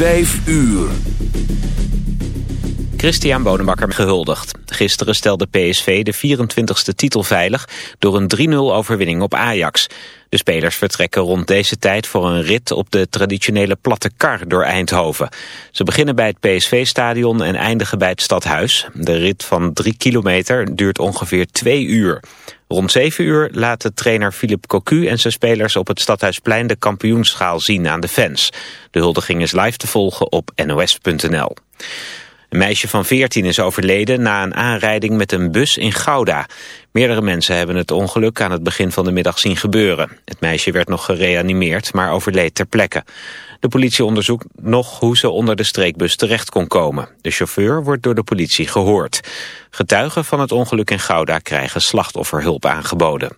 Vijf uur. Christian Bonenbakker gehuldigd. Gisteren stelde PSV de 24e titel veilig door een 3-0 overwinning op Ajax. De spelers vertrekken rond deze tijd voor een rit op de traditionele platte kar door Eindhoven. Ze beginnen bij het PSV-stadion en eindigen bij het stadhuis. De rit van 3 kilometer duurt ongeveer 2 uur. Rond 7 uur laat de trainer Philippe Cocu en zijn spelers op het Stadhuisplein de kampioenschaal zien aan de fans. De huldiging is live te volgen op nos.nl. Een meisje van 14 is overleden na een aanrijding met een bus in Gouda. Meerdere mensen hebben het ongeluk aan het begin van de middag zien gebeuren. Het meisje werd nog gereanimeerd, maar overleed ter plekke. De politie onderzoekt nog hoe ze onder de streekbus terecht kon komen. De chauffeur wordt door de politie gehoord. Getuigen van het ongeluk in Gouda krijgen slachtofferhulp aangeboden.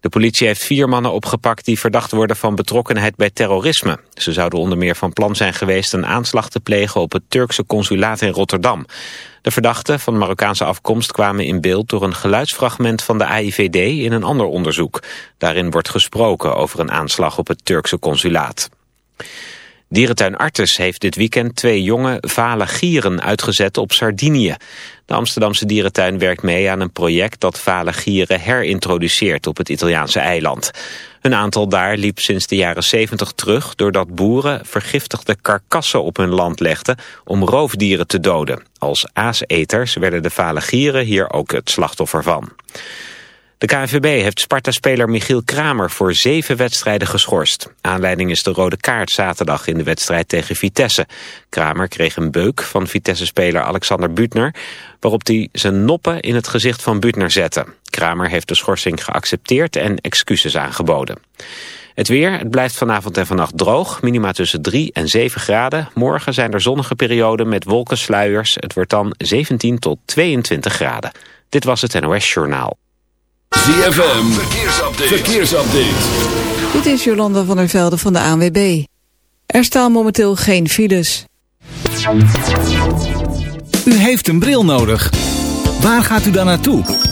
De politie heeft vier mannen opgepakt die verdacht worden van betrokkenheid bij terrorisme. Ze zouden onder meer van plan zijn geweest een aanslag te plegen op het Turkse consulaat in Rotterdam. De verdachten van Marokkaanse afkomst kwamen in beeld door een geluidsfragment van de AIVD in een ander onderzoek. Daarin wordt gesproken over een aanslag op het Turkse consulaat. Dierentuin Artes heeft dit weekend twee jonge vale gieren uitgezet op Sardinië. De Amsterdamse dierentuin werkt mee aan een project dat vale gieren herintroduceert op het Italiaanse eiland. Een aantal daar liep sinds de jaren 70 terug doordat boeren vergiftigde karkassen op hun land legden om roofdieren te doden. Als aaseters werden de vale gieren hier ook het slachtoffer van. De KNVB heeft Sparta-speler Michiel Kramer voor zeven wedstrijden geschorst. Aanleiding is de rode kaart zaterdag in de wedstrijd tegen Vitesse. Kramer kreeg een beuk van Vitesse-speler Alexander Butner... waarop hij zijn noppen in het gezicht van Butner zette. Kramer heeft de schorsing geaccepteerd en excuses aangeboden. Het weer, het blijft vanavond en vannacht droog, minima tussen 3 en 7 graden. Morgen zijn er zonnige perioden met wolkensluiers. Het wordt dan 17 tot 22 graden. Dit was het NOS Journaal. ZFM, verkeersupdate. verkeersupdate. Dit is Jolanda van der Velde van de ANWB. Er staan momenteel geen files. U heeft een bril nodig. Waar gaat u dan naartoe?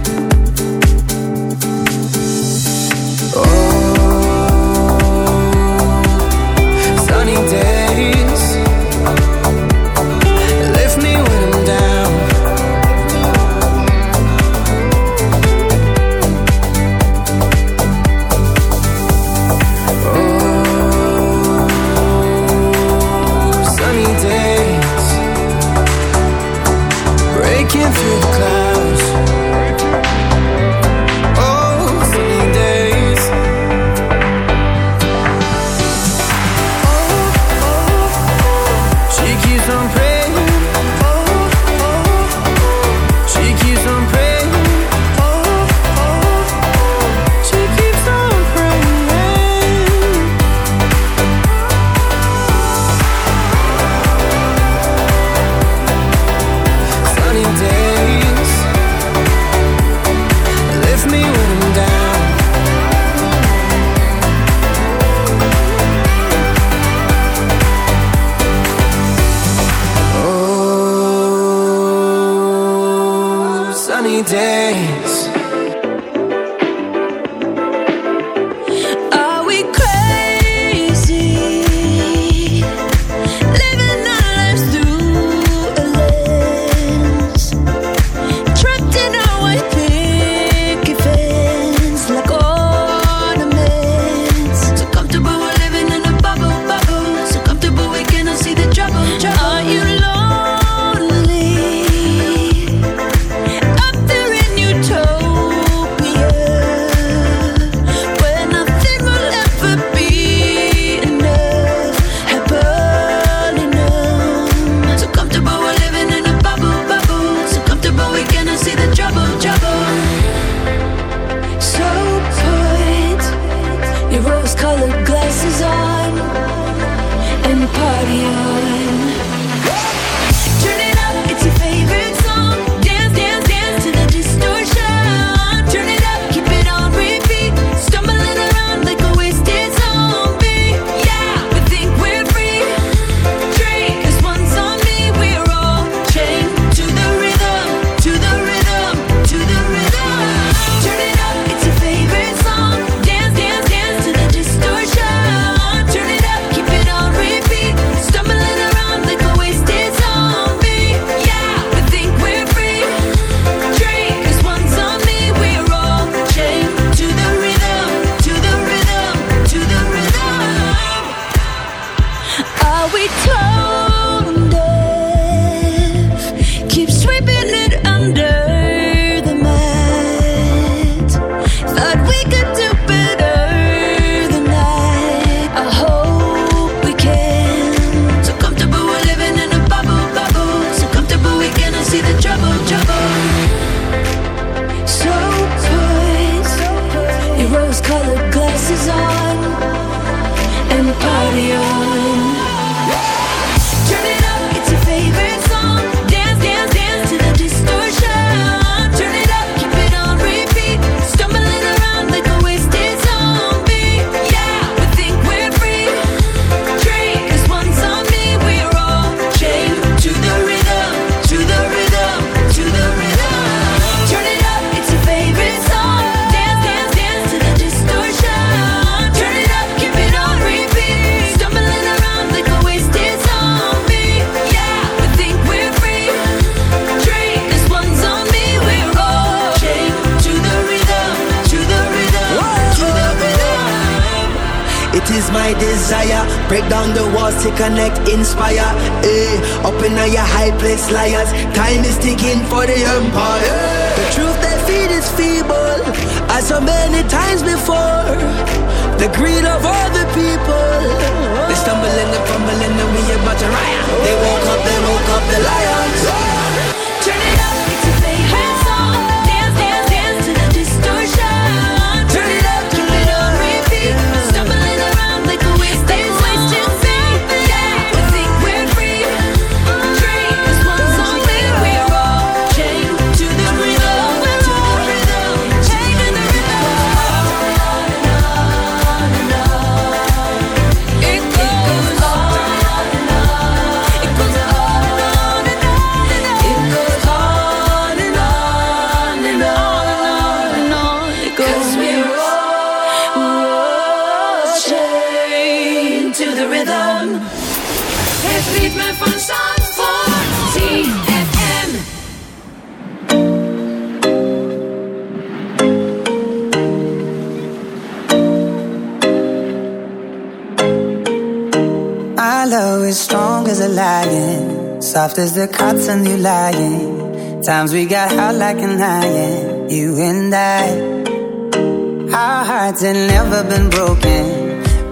see the joy. High place liars, time is ticking for Het ritme van Zandvoort. ZFM. My love is strong as a lion, soft as the cotton you lying. Times we got hot like an iron, you and I. Our hearts had never been broken.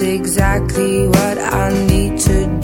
exactly what I need to do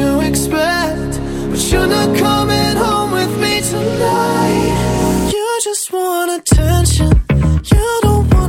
you expect But you're not coming home with me tonight. You just want attention. You don't want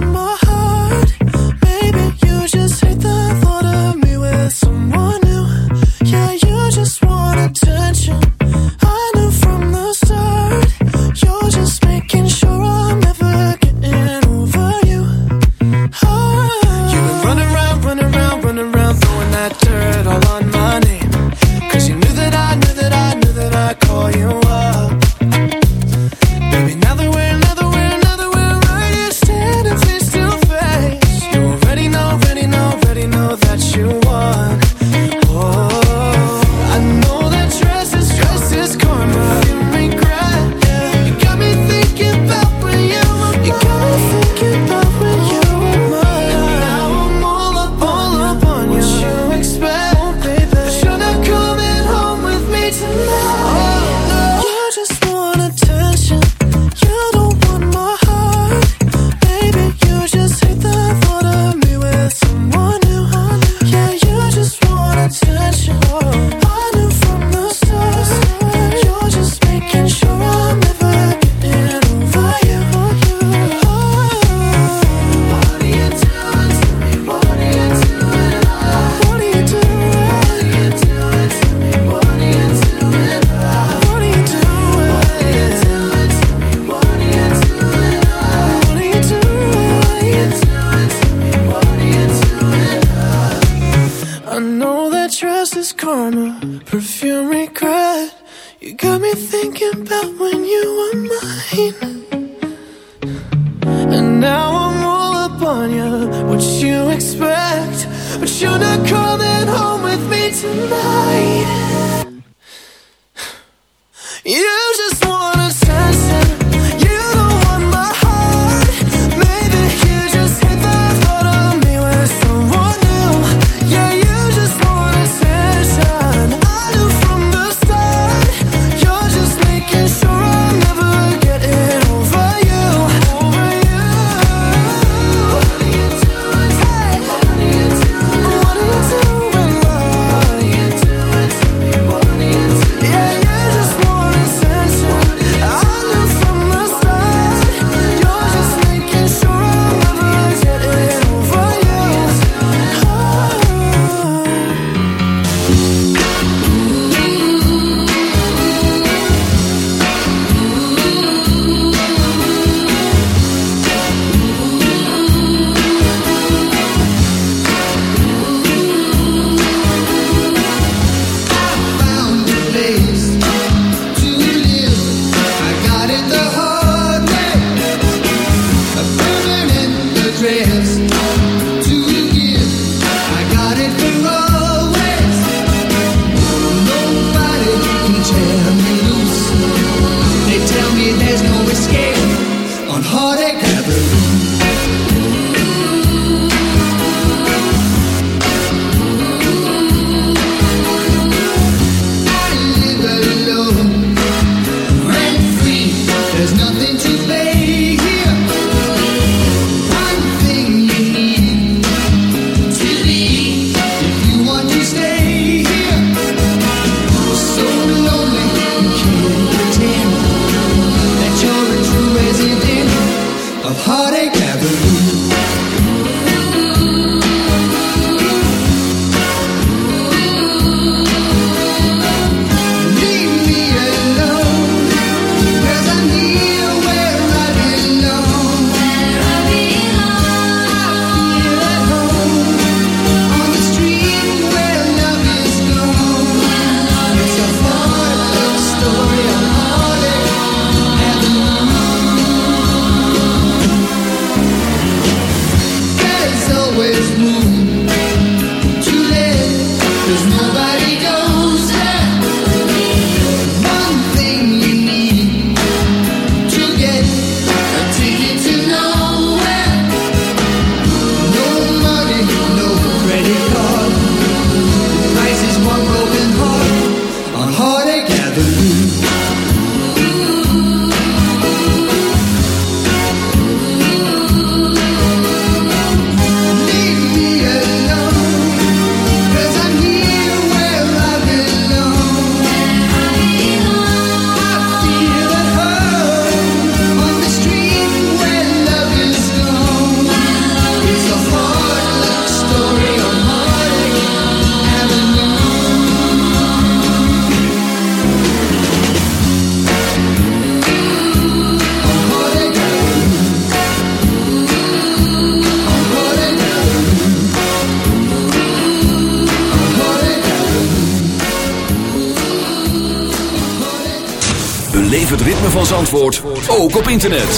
internet.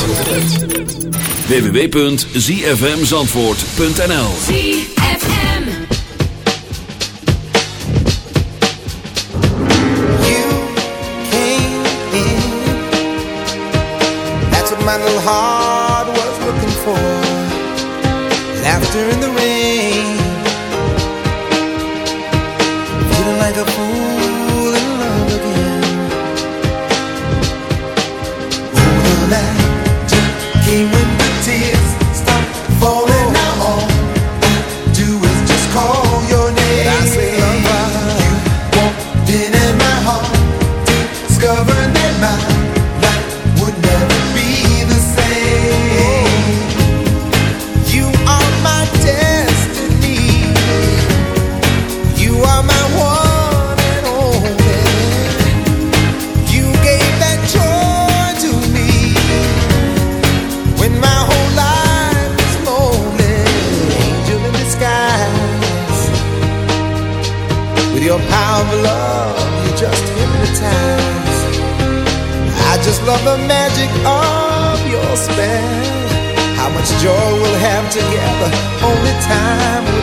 www.zfmzandvoort.nl ZFM. You came in. That's for. In the rain. only time.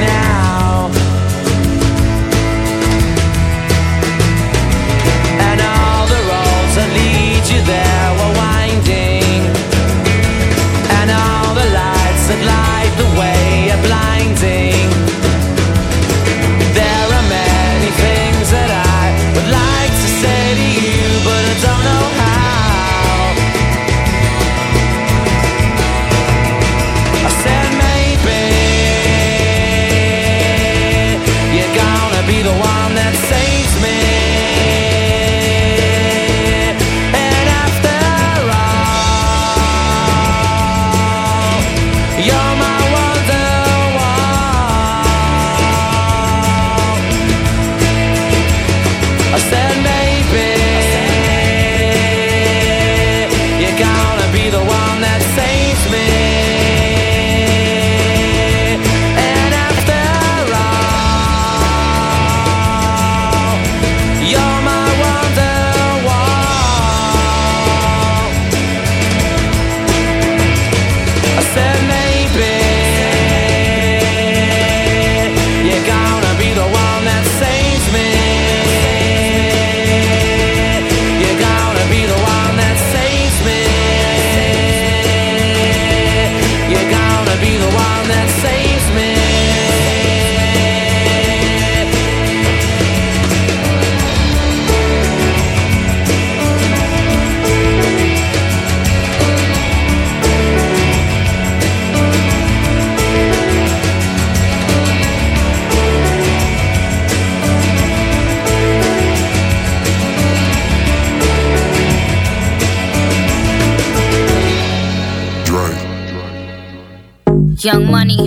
now.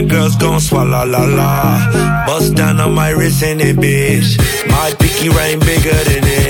Bad girls gon' swallow la la. Bust down on my wrist and it, bitch. My pinky ring bigger than this.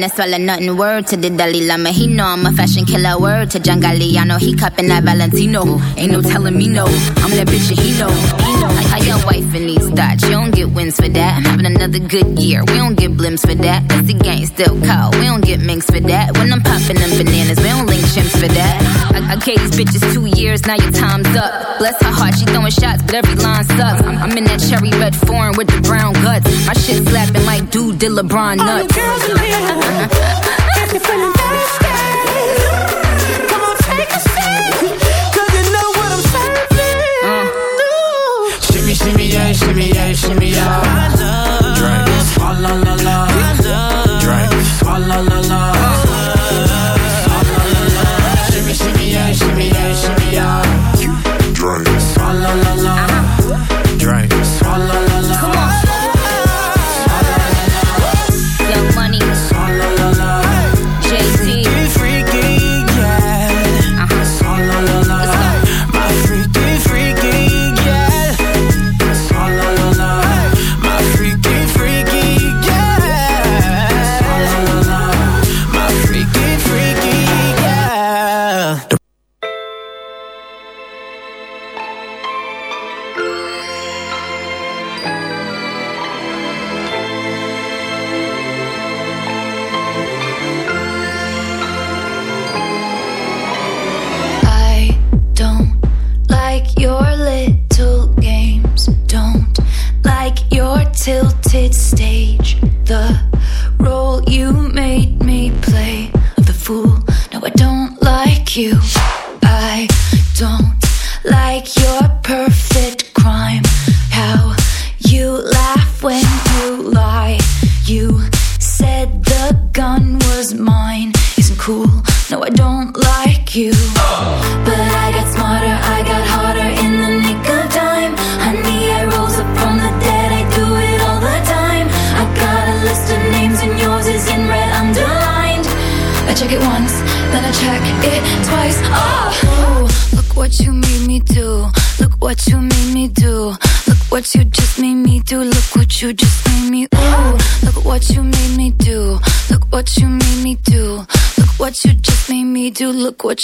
No swallow nothing. Word to the Dalai Lama, he know I'm a fashion killer. Word to John Galliano, he cupping that Valentino. Ain't no telling me no, I'm that bitch and he know. Like how your wife in these thoughts, you don't get wins for that. I'm having another good year, we don't get blimps for that. Cause the gang still cold, we don't get minks for that. When I'm popping them bananas, we don't link chimps for that. I, I gave these bitches two years, now your time's up. Bless her heart, she throwing shots, but every line sucks. I'm, I'm in that cherry red foreign with the brown guts. My shit slapping like dude did LeBron All you nuts. girls in here, if you're feeling thirsty, come on, take a sip, 'cause you know what I'm serving. Shimmy, shimmy, yeah, shimmy, yeah, shimmy, yeah. Drink, swalla la la. Drink, swalla la la. Swalla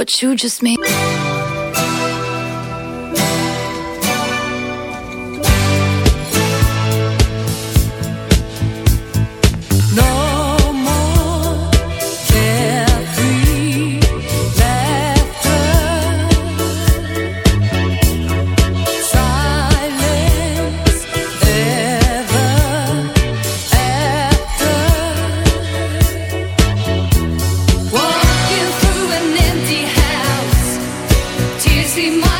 What you just made. see my